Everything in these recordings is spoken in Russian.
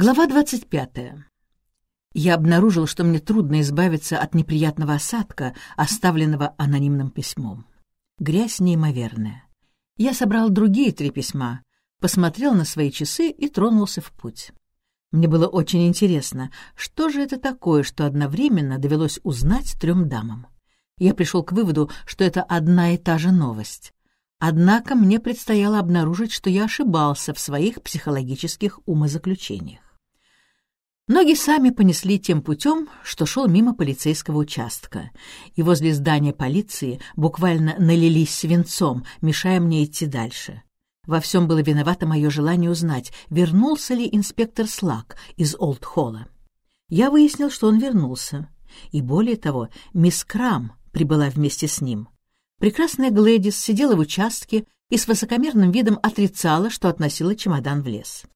Глава двадцать пятая. Я обнаружил, что мне трудно избавиться от неприятного осадка, оставленного анонимным письмом. Грязь неимоверная. Я собрал другие три письма, посмотрел на свои часы и тронулся в путь. Мне было очень интересно, что же это такое, что одновременно довелось узнать трем дамам. Я пришел к выводу, что это одна и та же новость. Однако мне предстояло обнаружить, что я ошибался в своих психологических умозаключениях. Ноги сами понесли тем путем, что шел мимо полицейского участка, и возле здания полиции буквально налились свинцом, мешая мне идти дальше. Во всем было виновато мое желание узнать, вернулся ли инспектор Слак из Олд-Холла. Я выяснил, что он вернулся. И более того, мисс Крам прибыла вместе с ним. Прекрасная Глэдис сидела в участке и с высокомерным видом отрицала, что относила чемодан в лес.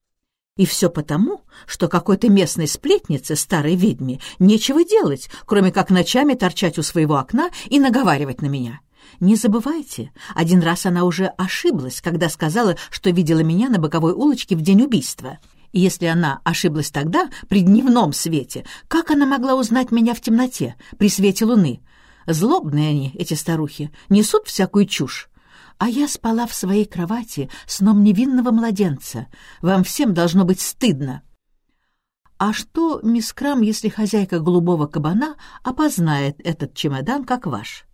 И все потому, что какой-то местной сплетнице, старой ведьме, нечего делать, кроме как ночами торчать у своего окна и наговаривать на меня. Не забывайте, один раз она уже ошиблась, когда сказала, что видела меня на боковой улочке в день убийства. И если она ошиблась тогда, при дневном свете, как она могла узнать меня в темноте, при свете луны? Злобные они, эти старухи, несут всякую чушь. А я спала в своей кровати сном невинного младенца. Вам всем должно быть стыдно. А что, мисс Крам, если хозяйка голубого кабана опознает этот чемодан как ваш?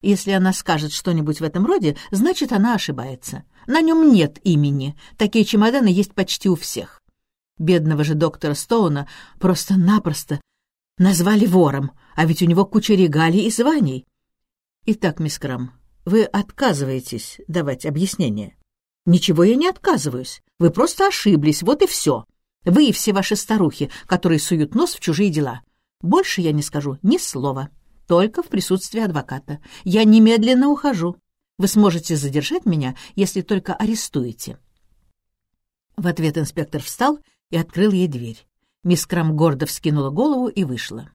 Если она скажет что-нибудь в этом роде, значит, она ошибается. На нем нет имени. Такие чемоданы есть почти у всех. Бедного же доктора Стоуна просто-напросто назвали вором, а ведь у него куча регалий и званий. Итак, мисс Крам, вы отказываетесь давать объяснение. Ничего я не отказываюсь. Вы просто ошиблись, вот и все. Вы и все ваши старухи, которые суют нос в чужие дела. Больше я не скажу ни слова только в присутствии адвоката. Я немедленно ухожу. Вы сможете задержать меня, если только арестуете». В ответ инспектор встал и открыл ей дверь. Мисс Крам гордо вскинула голову и вышла.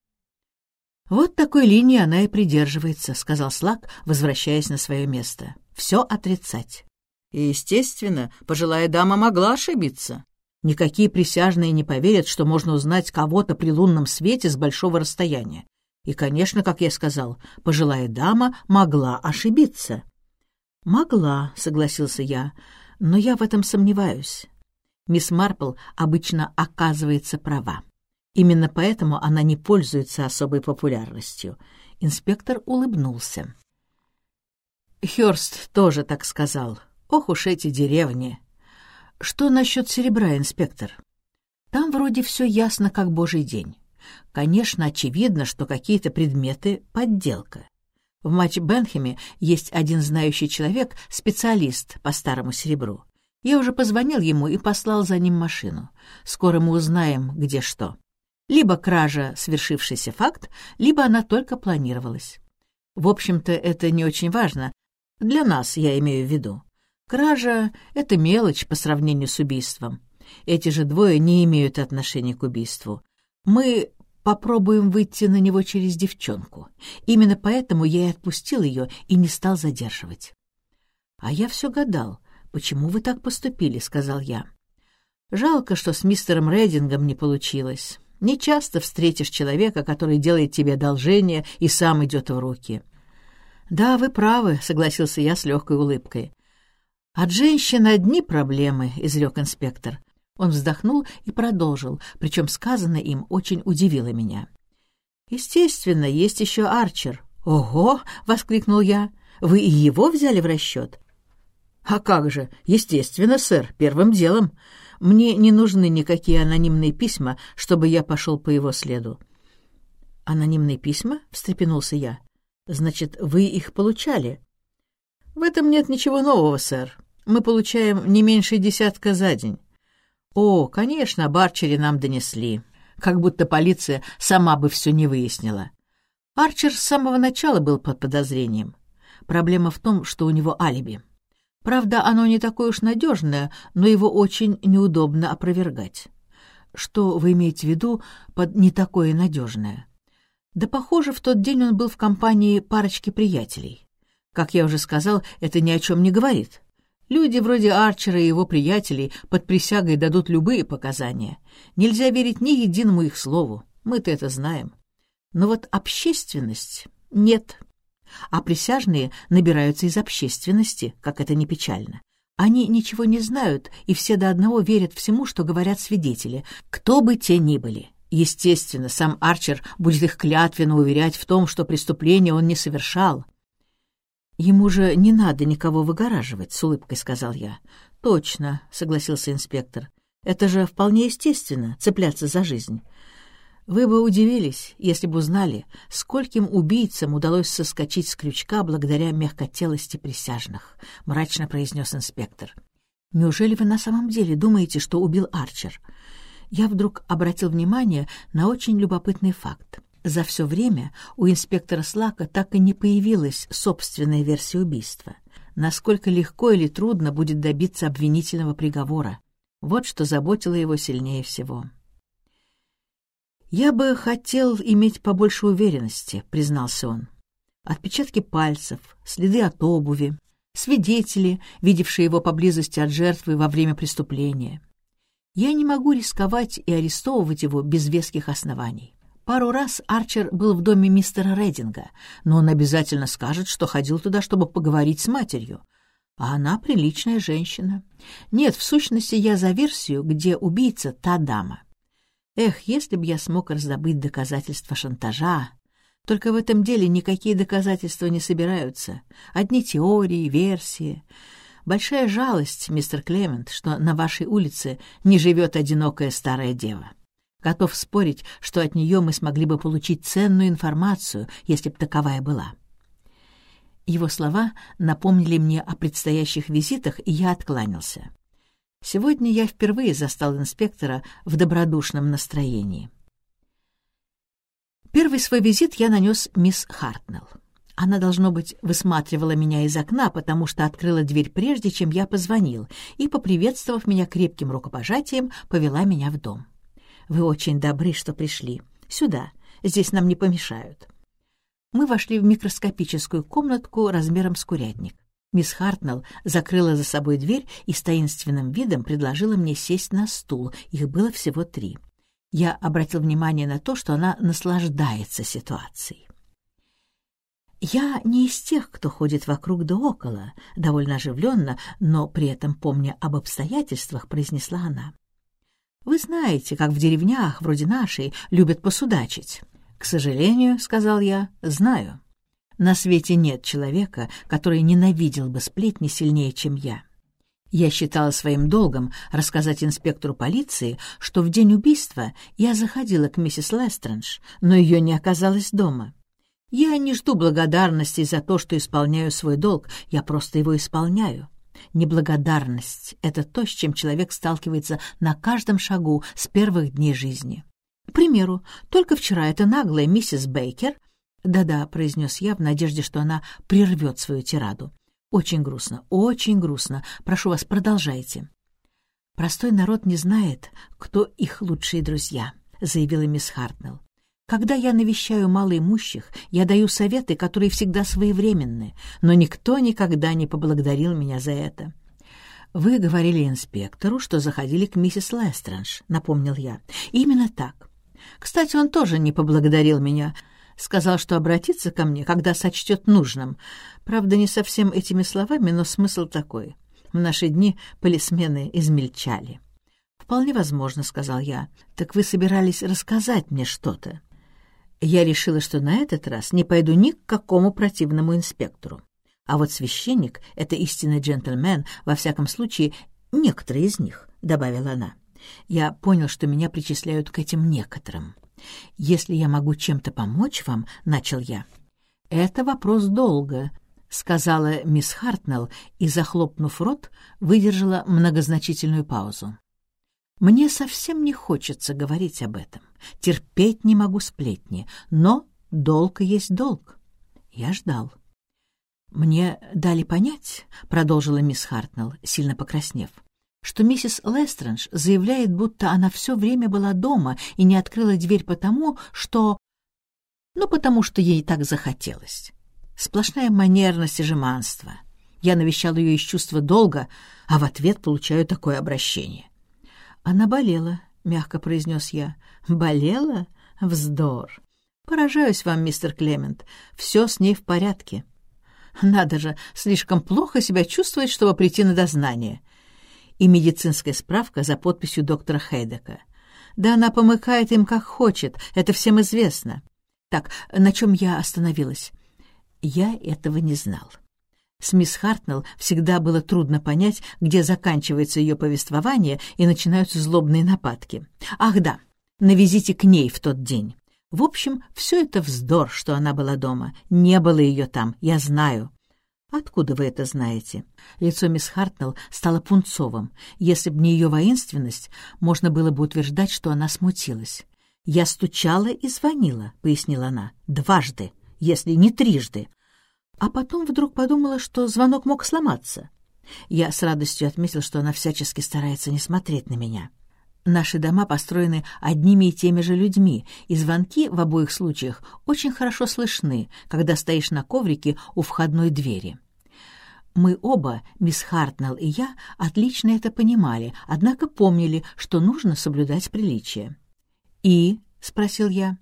«Вот такой линии она и придерживается», — сказал Слак, возвращаясь на свое место. «Все отрицать». И, естественно, пожилая дама могла ошибиться. Никакие присяжные не поверят, что можно узнать кого-то при лунном свете с большого расстояния. И, конечно, как я сказал, пожилая дама могла ошибиться. «Могла», — согласился я, — «но я в этом сомневаюсь. Мисс Марпл обычно оказывается права. Именно поэтому она не пользуется особой популярностью». Инспектор улыбнулся. Хёрст тоже так сказал. Ох уж эти деревни. Что насчет серебра, инспектор? Там вроде все ясно, как божий день. Конечно, очевидно, что какие-то предметы — подделка. В матч Бенхеме есть один знающий человек, специалист по старому серебру. Я уже позвонил ему и послал за ним машину. Скоро мы узнаем, где что. Либо кража — свершившийся факт, либо она только планировалась. В общем-то, это не очень важно. Для нас, я имею в виду. Кража — это мелочь по сравнению с убийством. Эти же двое не имеют отношения к убийству. Мы попробуем выйти на него через девчонку. Именно поэтому я и отпустил ее и не стал задерживать. — А я все гадал, почему вы так поступили, — сказал я. — Жалко, что с мистером Рейдингом не получилось. Не часто встретишь человека, который делает тебе одолжение и сам идет в руки. — Да, вы правы, — согласился я с легкой улыбкой. — От женщин одни проблемы, — изрек инспектор. Он вздохнул и продолжил, причем сказанное им очень удивило меня. «Естественно, есть еще Арчер». «Ого!» — воскликнул я. «Вы и его взяли в расчет?» «А как же? Естественно, сэр, первым делом. Мне не нужны никакие анонимные письма, чтобы я пошел по его следу». «Анонимные письма?» — встрепенулся я. «Значит, вы их получали?» «В этом нет ничего нового, сэр. Мы получаем не меньше десятка за день. О, конечно, Барчере нам донесли. Как будто полиция сама бы все не выяснила. Арчер с самого начала был под подозрением. Проблема в том, что у него алиби. Правда, оно не такое уж надежное, но его очень неудобно опровергать. Что вы имеете в виду под «не такое надежное»? Да, похоже, в тот день он был в компании парочки приятелей. Как я уже сказал, это ни о чем не говорит. Люди вроде Арчера и его приятелей под присягой дадут любые показания. Нельзя верить ни единому их слову. Мы-то это знаем. Но вот общественность — нет. А присяжные набираются из общественности, как это не печально. Они ничего не знают, и все до одного верят всему, что говорят свидетели, кто бы те ни были. Естественно, сам Арчер будет их клятвенно уверять в том, что преступление он не совершал. «Ему же не надо никого выгораживать», — с улыбкой сказал я. «Точно», — согласился инспектор. «Это же вполне естественно — цепляться за жизнь. Вы бы удивились, если бы узнали, скольким убийцам удалось соскочить с крючка благодаря мягкотелости присяжных», — мрачно произнес инспектор. «Неужели вы на самом деле думаете, что убил Арчер?» Я вдруг обратил внимание на очень любопытный факт. За все время у инспектора Слака так и не появилась собственная версия убийства. Насколько легко или трудно будет добиться обвинительного приговора. Вот что заботило его сильнее всего. «Я бы хотел иметь побольше уверенности», — признался он. «Отпечатки пальцев, следы от обуви, свидетели, видевшие его поблизости от жертвы во время преступления. Я не могу рисковать и арестовывать его без веских оснований. Пару раз Арчер был в доме мистера Рединга, но он обязательно скажет, что ходил туда, чтобы поговорить с матерью. А она приличная женщина. Нет, в сущности, я за версию, где убийца та дама. Эх, если бы я смог раздобыть доказательства шантажа. Только в этом деле никакие доказательства не собираются. Одни теории, версии. Большая жалость, мистер Клемент, что на вашей улице не живет одинокая старая дева. Готов спорить, что от нее мы смогли бы получить ценную информацию, если б таковая была. Его слова напомнили мне о предстоящих визитах, и я откланялся. Сегодня я впервые застал инспектора в добродушном настроении. Первый свой визит я нанес мисс Хартнелл. Она, должно быть, высматривала меня из окна, потому что открыла дверь прежде, чем я позвонил, и, поприветствовав меня крепким рукопожатием, повела меня в дом. Вы очень добры, что пришли. Сюда. Здесь нам не помешают. Мы вошли в микроскопическую комнатку размером с курятник. Мисс Хартнелл закрыла за собой дверь и с таинственным видом предложила мне сесть на стул. Их было всего три. Я обратил внимание на то, что она наслаждается ситуацией. Я не из тех, кто ходит вокруг да около, довольно оживленно, но при этом, помня об обстоятельствах, произнесла она. Вы знаете, как в деревнях, вроде нашей, любят посудачить. К сожалению, — сказал я, — знаю. На свете нет человека, который ненавидел бы сплетни сильнее, чем я. Я считала своим долгом рассказать инспектору полиции, что в день убийства я заходила к миссис Лестрендж, но ее не оказалось дома. Я не жду благодарности за то, что исполняю свой долг, я просто его исполняю. Неблагодарность — это то, с чем человек сталкивается на каждом шагу с первых дней жизни. К примеру, только вчера эта наглая миссис Бейкер... «Да-да», — произнес я в надежде, что она прервет свою тираду. «Очень грустно, очень грустно. Прошу вас, продолжайте». «Простой народ не знает, кто их лучшие друзья», — заявила мисс Хартнелл. Когда я навещаю малоимущих, я даю советы, которые всегда своевременны, но никто никогда не поблагодарил меня за это. «Вы говорили инспектору, что заходили к миссис Лестрендж», — напомнил я. «Именно так. Кстати, он тоже не поблагодарил меня. Сказал, что обратится ко мне, когда сочтет нужным. Правда, не совсем этими словами, но смысл такой. В наши дни полисмены измельчали». «Вполне возможно», — сказал я. «Так вы собирались рассказать мне что-то?» Я решила, что на этот раз не пойду ни к какому противному инспектору. А вот священник — это истинный джентльмен, во всяком случае, некоторые из них, — добавила она. Я понял, что меня причисляют к этим некоторым. «Если я могу чем-то помочь вам», — начал я. «Это вопрос долга», — сказала мисс Хартнелл и, захлопнув рот, выдержала многозначительную паузу. Мне совсем не хочется говорить об этом. Терпеть не могу сплетни, но долг есть долг. Я ждал. «Мне дали понять», — продолжила мисс Хартнелл, сильно покраснев, что миссис Лестрендж заявляет, будто она все время была дома и не открыла дверь потому, что... Ну, потому что ей так захотелось. Сплошная манерность и жеманство. Я навещал ее из чувства долга, а в ответ получаю такое обращение. «Она болела», — мягко произнес я. «Болела? Вздор! Поражаюсь вам, мистер Клемент. Все с ней в порядке. Надо же, слишком плохо себя чувствовать, чтобы прийти на дознание. И медицинская справка за подписью доктора Хейдека. Да она помыкает им как хочет, это всем известно. Так, на чем я остановилась? Я этого не знал. С мисс Хартнелл всегда было трудно понять, где заканчивается ее повествование и начинаются злобные нападки. Ах да, на визите к ней в тот день. В общем, все это вздор, что она была дома. Не было ее там, я знаю. «Откуда вы это знаете?» Лицо мисс Хартнелл стало пунцовым. Если б не ее воинственность, можно было бы утверждать, что она смутилась. «Я стучала и звонила», — пояснила она, — «дважды, если не трижды». А потом вдруг подумала, что звонок мог сломаться. Я с радостью отметил, что она всячески старается не смотреть на меня. Наши дома построены одними и теми же людьми, и звонки в обоих случаях очень хорошо слышны, когда стоишь на коврике у входной двери. Мы оба, мисс Хартнелл и я, отлично это понимали, однако помнили, что нужно соблюдать приличие. «И?» — спросил я.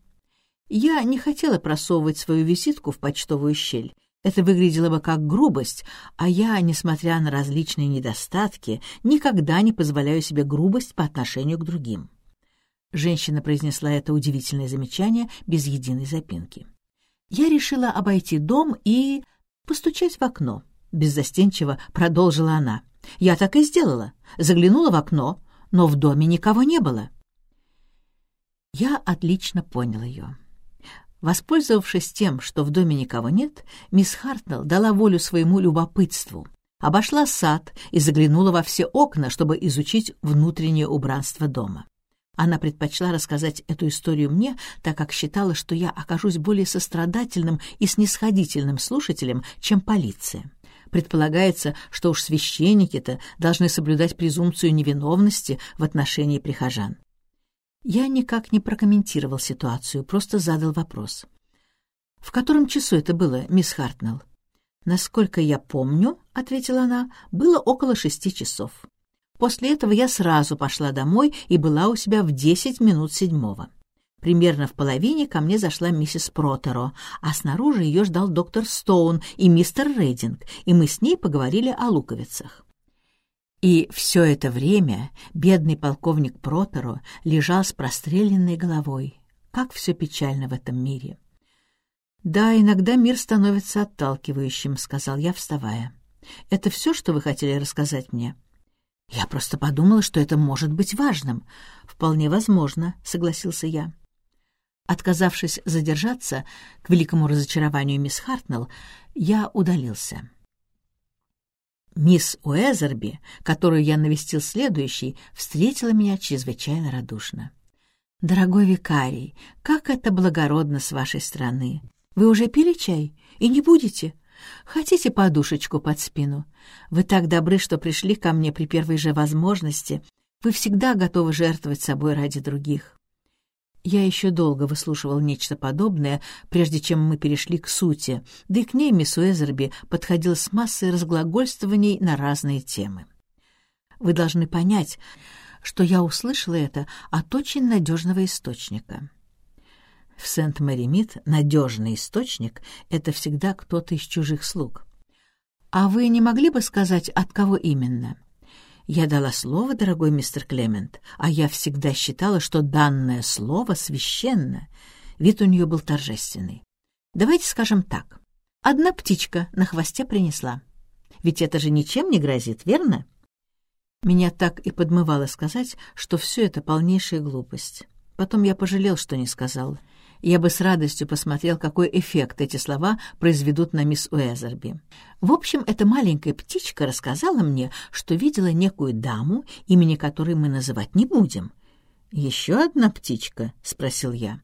Я не хотела просовывать свою визитку в почтовую щель, это выглядело бы как грубость, а я, несмотря на различные недостатки, никогда не позволяю себе грубость по отношению к другим. Женщина произнесла это удивительное замечание без единой запинки. Я решила обойти дом и постучать в окно. Беззастенчиво продолжила она. Я так и сделала. Заглянула в окно, но в доме никого не было. Я отлично понял ее. Воспользовавшись тем, что в доме никого нет, мисс Хартнелл дала волю своему любопытству, обошла сад и заглянула во все окна, чтобы изучить внутреннее убранство дома. Она предпочла рассказать эту историю мне, так как считала, что я окажусь более сострадательным и снисходительным слушателем, чем полиция. Предполагается, что уж священники-то должны соблюдать презумпцию невиновности в отношении прихожан. Я никак не прокомментировал ситуацию, просто задал вопрос. «В котором часу это было, мисс Хартнелл?» «Насколько я помню», — ответила она, — «было около шести часов. После этого я сразу пошла домой и была у себя в десять минут седьмого. Примерно в половине ко мне зашла миссис Протеро, а снаружи ее ждал доктор Стоун и мистер Рейдинг, и мы с ней поговорили о луковицах. И все это время бедный полковник Протеро лежал с простреленной головой. Как все печально в этом мире. «Да, иногда мир становится отталкивающим», — сказал я, вставая. «Это все, что вы хотели рассказать мне?» «Я просто подумала, что это может быть важным». «Вполне возможно», — согласился я. Отказавшись задержаться, к великому разочарованию мисс Хартнелл, я удалился. Мисс Уэзерби, которую я навестил следующий, встретила меня чрезвычайно радушно. «Дорогой викарий, как это благородно с вашей стороны! Вы уже пили чай? И не будете? Хотите подушечку под спину? Вы так добры, что пришли ко мне при первой же возможности. Вы всегда готовы жертвовать собой ради других. Я еще долго выслушивал нечто подобное, прежде чем мы перешли к сути, да и к ней мисс Уэзерби подходил с массой разглагольствований на разные темы. Вы должны понять, что я услышала это от очень надежного источника. В Сент-Мэри-Мид надежный источник — это всегда кто-то из чужих слуг. А вы не могли бы сказать, от кого именно? — я дала слово, дорогой мистер Клемент, а я всегда считала, что данное слово священно. Вид у нее был торжественный. Давайте скажем так. Одна птичка на хвосте принесла. Ведь это же ничем не грозит, верно? Меня так и подмывало сказать, что все это полнейшая глупость. Потом я пожалел, что не сказал — я бы с радостью посмотрел, какой эффект эти слова произведут на мисс Уэзерби. В общем, эта маленькая птичка рассказала мне, что видела некую даму, имени которой мы называть не будем. «Еще одна птичка?» — спросил я.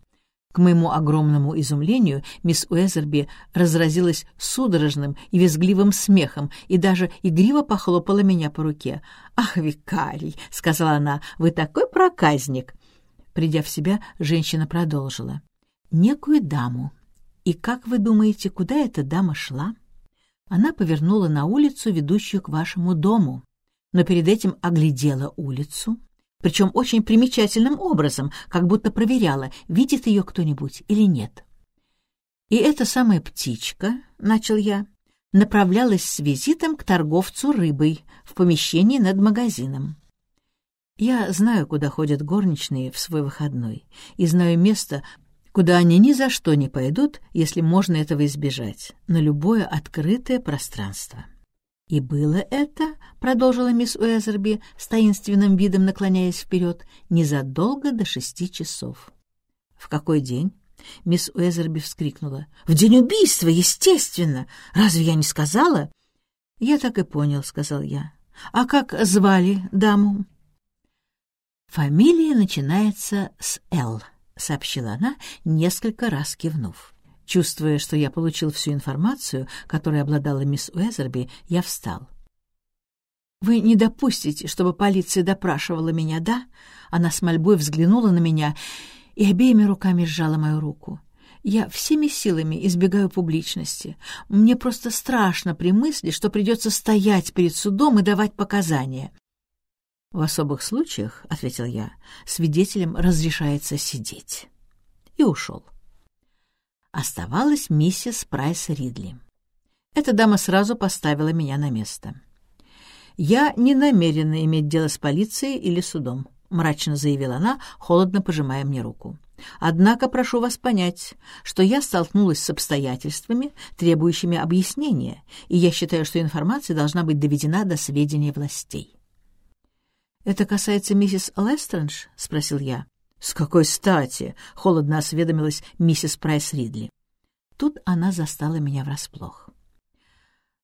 К моему огромному изумлению мисс Уэзерби разразилась судорожным и визгливым смехом и даже игриво похлопала меня по руке. «Ах, викарий!» — сказала она. «Вы такой проказник!» Придя в себя, женщина продолжила некую даму. И как вы думаете, куда эта дама шла? Она повернула на улицу, ведущую к вашему дому, но перед этим оглядела улицу, причем очень примечательным образом, как будто проверяла, видит ее кто-нибудь или нет. И эта самая птичка, — начал я, — направлялась с визитом к торговцу рыбой в помещении над магазином. Я знаю, куда ходят горничные в свой выходной, и знаю место, куда они ни за что не пойдут, если можно этого избежать, на любое открытое пространство. «И было это, — продолжила мисс Уэзерби, с таинственным видом наклоняясь вперед, — незадолго до шести часов». «В какой день?» — мисс Уэзерби вскрикнула. «В день убийства, естественно! Разве я не сказала?» «Я так и понял», — сказал я. «А как звали даму?» «Фамилия начинается с «Л», — сообщила она, несколько раз кивнув. Чувствуя, что я получил всю информацию, которой обладала мисс Уэзерби, я встал. «Вы не допустите, чтобы полиция допрашивала меня, да?» Она с мольбой взглянула на меня и обеими руками сжала мою руку. «Я всеми силами избегаю публичности. Мне просто страшно при мысли, что придется стоять перед судом и давать показания. «В особых случаях, — ответил я, — свидетелям разрешается сидеть». И ушел. Оставалась миссис Прайс Ридли. Эта дама сразу поставила меня на место. «Я не намерена иметь дело с полицией или судом», — мрачно заявила она, холодно пожимая мне руку. «Однако прошу вас понять, что я столкнулась с обстоятельствами, требующими объяснения, и я считаю, что информация должна быть доведена до сведения властей». «Это касается миссис Лестрендж?» — спросил я. «С какой стати?» — холодно осведомилась миссис Прайс Ридли. Тут она застала меня врасплох.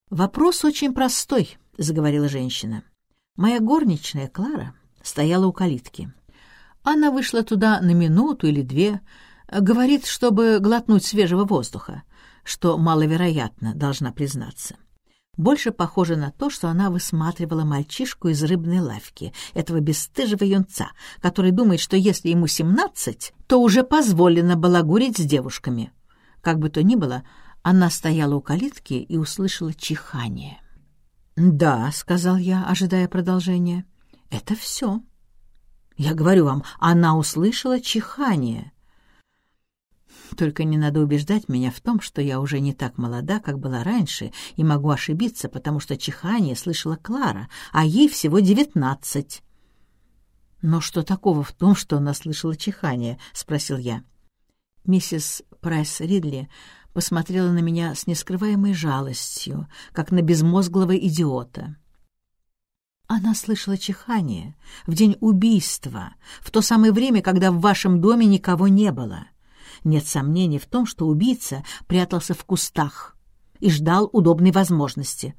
«Вопрос очень простой», — заговорила женщина. «Моя горничная Клара стояла у калитки. Она вышла туда на минуту или две, говорит, чтобы глотнуть свежего воздуха, что маловероятно, должна признаться больше похоже на то, что она высматривала мальчишку из рыбной лавки, этого бесстыжего юнца, который думает, что если ему семнадцать, то уже позволено балагурить с девушками. Как бы то ни было, она стояла у калитки и услышала чихание. «Да», — сказал я, ожидая продолжения, — «это все». «Я говорю вам, она услышала чихание». Только не надо убеждать меня в том, что я уже не так молода, как была раньше, и могу ошибиться, потому что чихание слышала Клара, а ей всего девятнадцать. «Но что такого в том, что она слышала чихание?» — спросил я. Миссис Прайс Ридли посмотрела на меня с нескрываемой жалостью, как на безмозглого идиота. Она слышала чихание в день убийства, в то самое время, когда в вашем доме никого не было. Нет сомнений в том, что убийца прятался в кустах и ждал удобной возможности.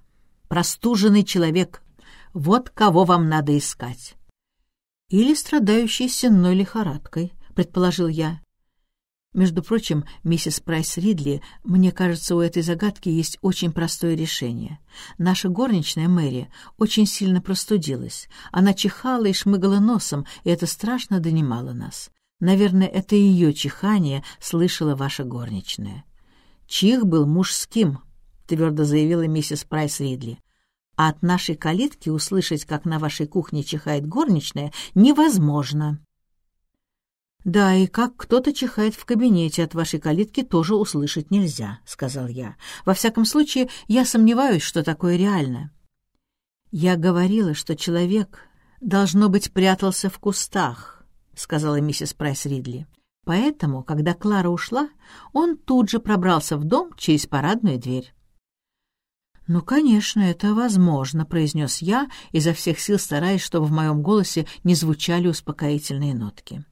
Простуженный человек — вот кого вам надо искать. Или страдающий сенной лихорадкой, предположил я. Между прочим, миссис Прайс Ридли, мне кажется, у этой загадки есть очень простое решение. Наша горничная Мэри очень сильно простудилась. Она чихала и шмыгала носом, и это страшно донимало нас. Наверное, это ее чихание слышала ваша горничная. Чих был мужским, твердо заявила миссис Прайс Ридли. А от нашей калитки услышать, как на вашей кухне чихает горничная, невозможно. «Да, и как кто-то чихает в кабинете от вашей калитки, тоже услышать нельзя», — сказал я. «Во всяком случае, я сомневаюсь, что такое реально». Я говорила, что человек, должно быть, прятался в кустах, — сказала миссис Прайс Ридли. Поэтому, когда Клара ушла, он тут же пробрался в дом через парадную дверь. «Ну, конечно, это возможно», — произнес я, изо всех сил стараясь, чтобы в моем голосе не звучали успокоительные нотки.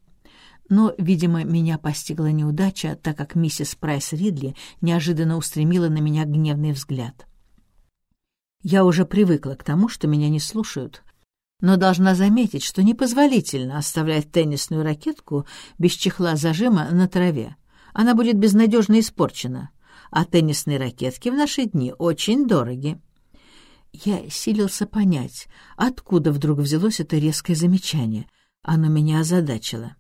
Но, видимо, меня постигла неудача, так как миссис Прайс Ридли неожиданно устремила на меня гневный взгляд. Я уже привыкла к тому, что меня не слушают, но должна заметить, что непозволительно оставлять теннисную ракетку без чехла зажима на траве. Она будет безнадежно испорчена, а теннисные ракетки в наши дни очень дороги. Я силился понять, откуда вдруг взялось это резкое замечание. Оно меня озадачило.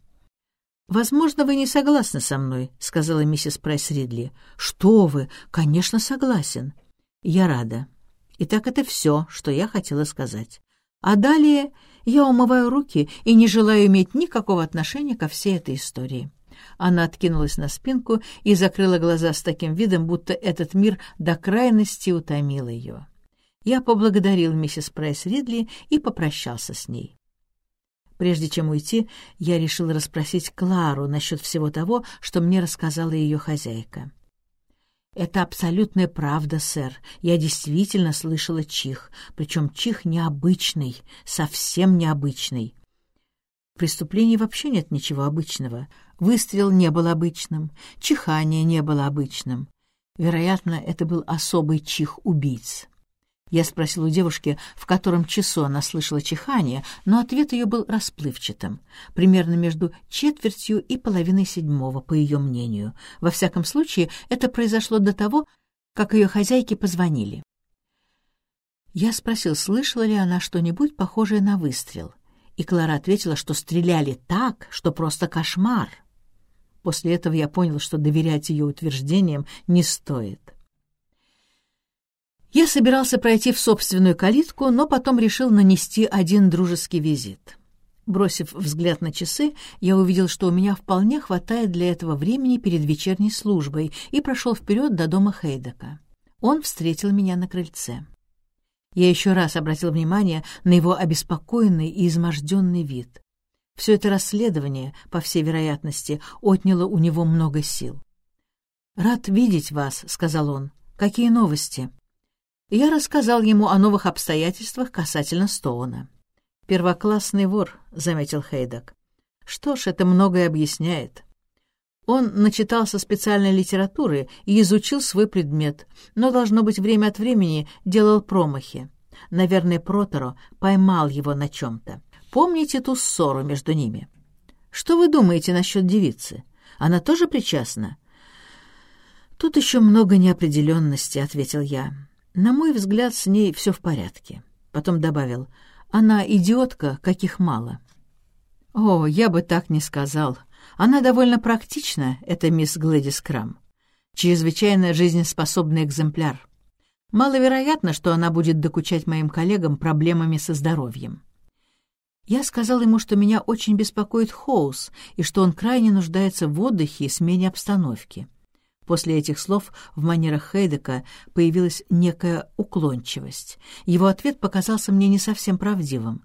«Возможно, вы не согласны со мной», — сказала миссис Прайс Ридли. «Что вы? Конечно, согласен. Я рада. Итак, это все, что я хотела сказать. А далее я умываю руки и не желаю иметь никакого отношения ко всей этой истории. Она откинулась на спинку и закрыла глаза с таким видом, будто этот мир до крайности утомил ее. Я поблагодарил миссис Прайс Ридли и попрощался с ней. Прежде чем уйти, я решил расспросить Клару насчет всего того, что мне рассказала ее хозяйка. «Это абсолютная правда, сэр. Я действительно слышала чих, причем чих необычный, совсем необычный. В преступлении вообще нет ничего обычного. Выстрел не был обычным, чихание не было обычным. Вероятно, это был особый чих убийц. Я спросил у девушки, в котором часу она слышала чихание, но ответ ее был расплывчатым, примерно между четвертью и половиной седьмого, по ее мнению. Во всяком случае, это произошло до того, как ее хозяйке позвонили. Я спросил, слышала ли она что-нибудь похожее на выстрел, и Клара ответила, что стреляли так, что просто кошмар. После этого я понял, что доверять ее утверждениям не стоит. Я собирался пройти в собственную калитку, но потом решил нанести один дружеский визит. Бросив взгляд на часы, я увидел, что у меня вполне хватает для этого времени перед вечерней службой и прошел вперед до дома Хейдека. Он встретил меня на крыльце. Я еще раз обратил внимание на его обеспокоенный и изможденный вид. Все это расследование, по всей вероятности, отняло у него много сил. «Рад видеть вас», — сказал он. «Какие новости?» Я рассказал ему о новых обстоятельствах касательно Стоуна. «Первоклассный вор», — заметил Хейдак. «Что ж, это многое объясняет». Он начитался специальной литературы и изучил свой предмет, но, должно быть, время от времени делал промахи. Наверное, Протеро поймал его на чем-то. Помните ту ссору между ними? Что вы думаете насчет девицы? Она тоже причастна? Тут еще много неопределенности, — ответил я. На мой взгляд, с ней все в порядке. Потом добавил, она идиотка, каких мало. О, я бы так не сказал. Она довольно практична, эта мисс Глэдис Крам. Чрезвычайно жизнеспособный экземпляр. Маловероятно, что она будет докучать моим коллегам проблемами со здоровьем. Я сказал ему, что меня очень беспокоит Хоус и что он крайне нуждается в отдыхе и смене обстановки. После этих слов в манерах Хейдека появилась некая уклончивость. Его ответ показался мне не совсем правдивым.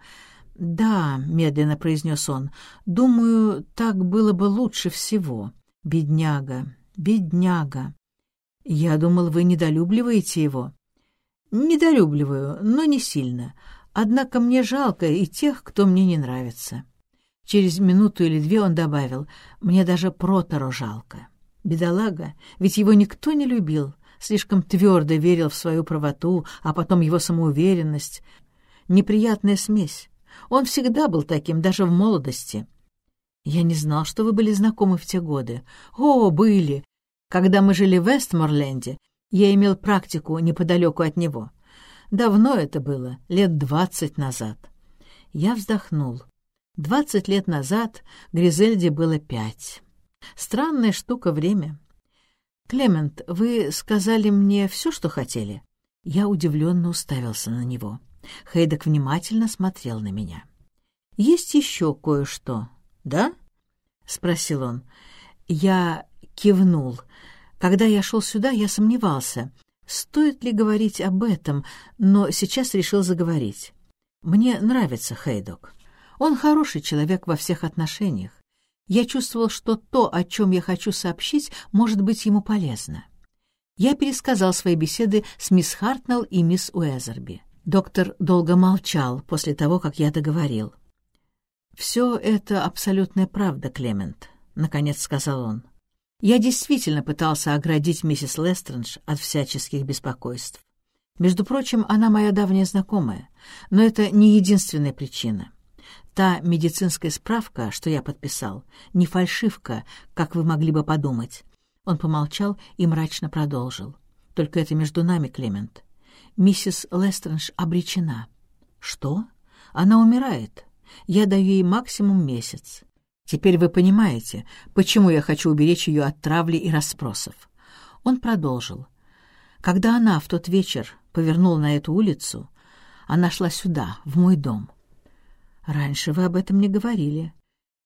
«Да», — медленно произнес он, — «думаю, так было бы лучше всего. Бедняга, бедняга. Я думал, вы недолюбливаете его». «Недолюбливаю, но не сильно. Однако мне жалко и тех, кто мне не нравится». Через минуту или две он добавил, «Мне даже Проторо жалко». Бедолага, ведь его никто не любил, слишком твердо верил в свою правоту, а потом его самоуверенность. Неприятная смесь. Он всегда был таким, даже в молодости. Я не знал, что вы были знакомы в те годы. О, были! Когда мы жили в Вестморленде, я имел практику неподалеку от него. Давно это было, лет двадцать назад. Я вздохнул. Двадцать лет назад Гризельде было пять. Странная штука время. «Клемент, вы сказали мне все, что хотели?» Я удивленно уставился на него. Хейдек внимательно смотрел на меня. «Есть еще кое-что, да?» — спросил он. Я кивнул. Когда я шел сюда, я сомневался, стоит ли говорить об этом, но сейчас решил заговорить. Мне нравится Хейдок. Он хороший человек во всех отношениях. Я чувствовал, что то, о чем я хочу сообщить, может быть ему полезно. Я пересказал свои беседы с мисс Хартнелл и мисс Уэзерби. Доктор долго молчал после того, как я договорил. «Все это абсолютная правда, Клемент», — наконец сказал он. «Я действительно пытался оградить миссис Лестрендж от всяческих беспокойств. Между прочим, она моя давняя знакомая, но это не единственная причина. Та медицинская справка, что я подписал, не фальшивка, как вы могли бы подумать. Он помолчал и мрачно продолжил. Только это между нами, Клемент. Миссис Лестрендж обречена. Что? Она умирает. Я даю ей максимум месяц. Теперь вы понимаете, почему я хочу уберечь ее от травли и расспросов. Он продолжил. Когда она в тот вечер повернула на эту улицу, она шла сюда, в мой дом. Раньше вы об этом не говорили.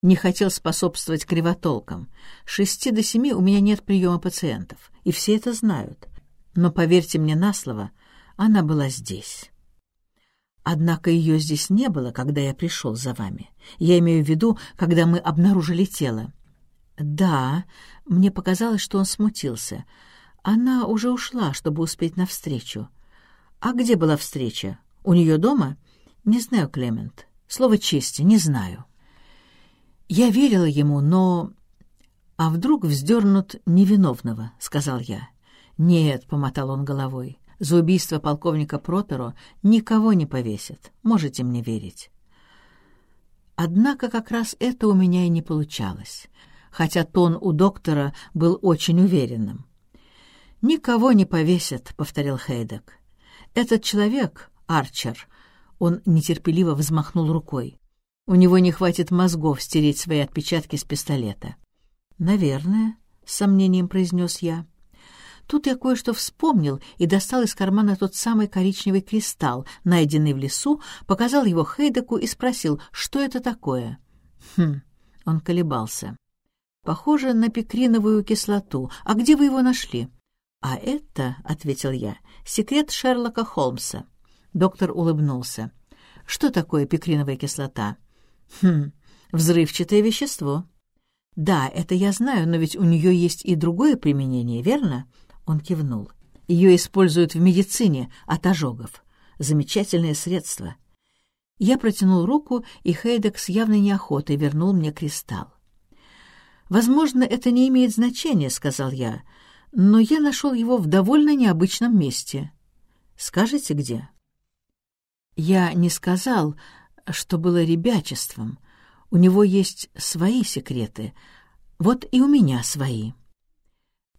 Не хотел способствовать кривотолкам. С шести до семи у меня нет приема пациентов, и все это знают. Но поверьте мне на слово, она была здесь. Однако ее здесь не было, когда я пришел за вами. Я имею в виду, когда мы обнаружили тело. Да, мне показалось, что он смутился. Она уже ушла, чтобы успеть навстречу. А где была встреча? У нее дома? Не знаю, Клемент. Слово чести, не знаю. Я верила ему, но... А вдруг вздернут невиновного, сказал я. Нет, помотал он головой. За убийство полковника Протеро никого не повесят, можете мне верить. Однако как раз это у меня и не получалось, хотя тон у доктора был очень уверенным. «Никого не повесят», — повторил Хейдек. «Этот человек, Арчер, он нетерпеливо взмахнул рукой. У него не хватит мозгов стереть свои отпечатки с пистолета. «Наверное», — с сомнением произнес я. Тут я кое-что вспомнил и достал из кармана тот самый коричневый кристалл, найденный в лесу, показал его Хейдеку и спросил, что это такое. Хм, он колебался. Похоже на пикриновую кислоту. А где вы его нашли? А это, — ответил я, — секрет Шерлока Холмса. Доктор улыбнулся. Что такое пикриновая кислота? Хм, взрывчатое вещество. Да, это я знаю, но ведь у нее есть и другое применение, верно? Он кивнул. Ее используют в медицине от ожогов. Замечательное средство. Я протянул руку, и Хейдек с явной неохотой вернул мне кристалл. «Возможно, это не имеет значения», — сказал я, — «но я нашел его в довольно необычном месте. Скажите, где?» Я не сказал, что было ребячеством. У него есть свои секреты. Вот и у меня свои.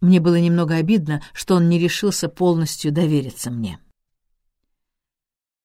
Мне было немного обидно, что он не решился полностью довериться мне.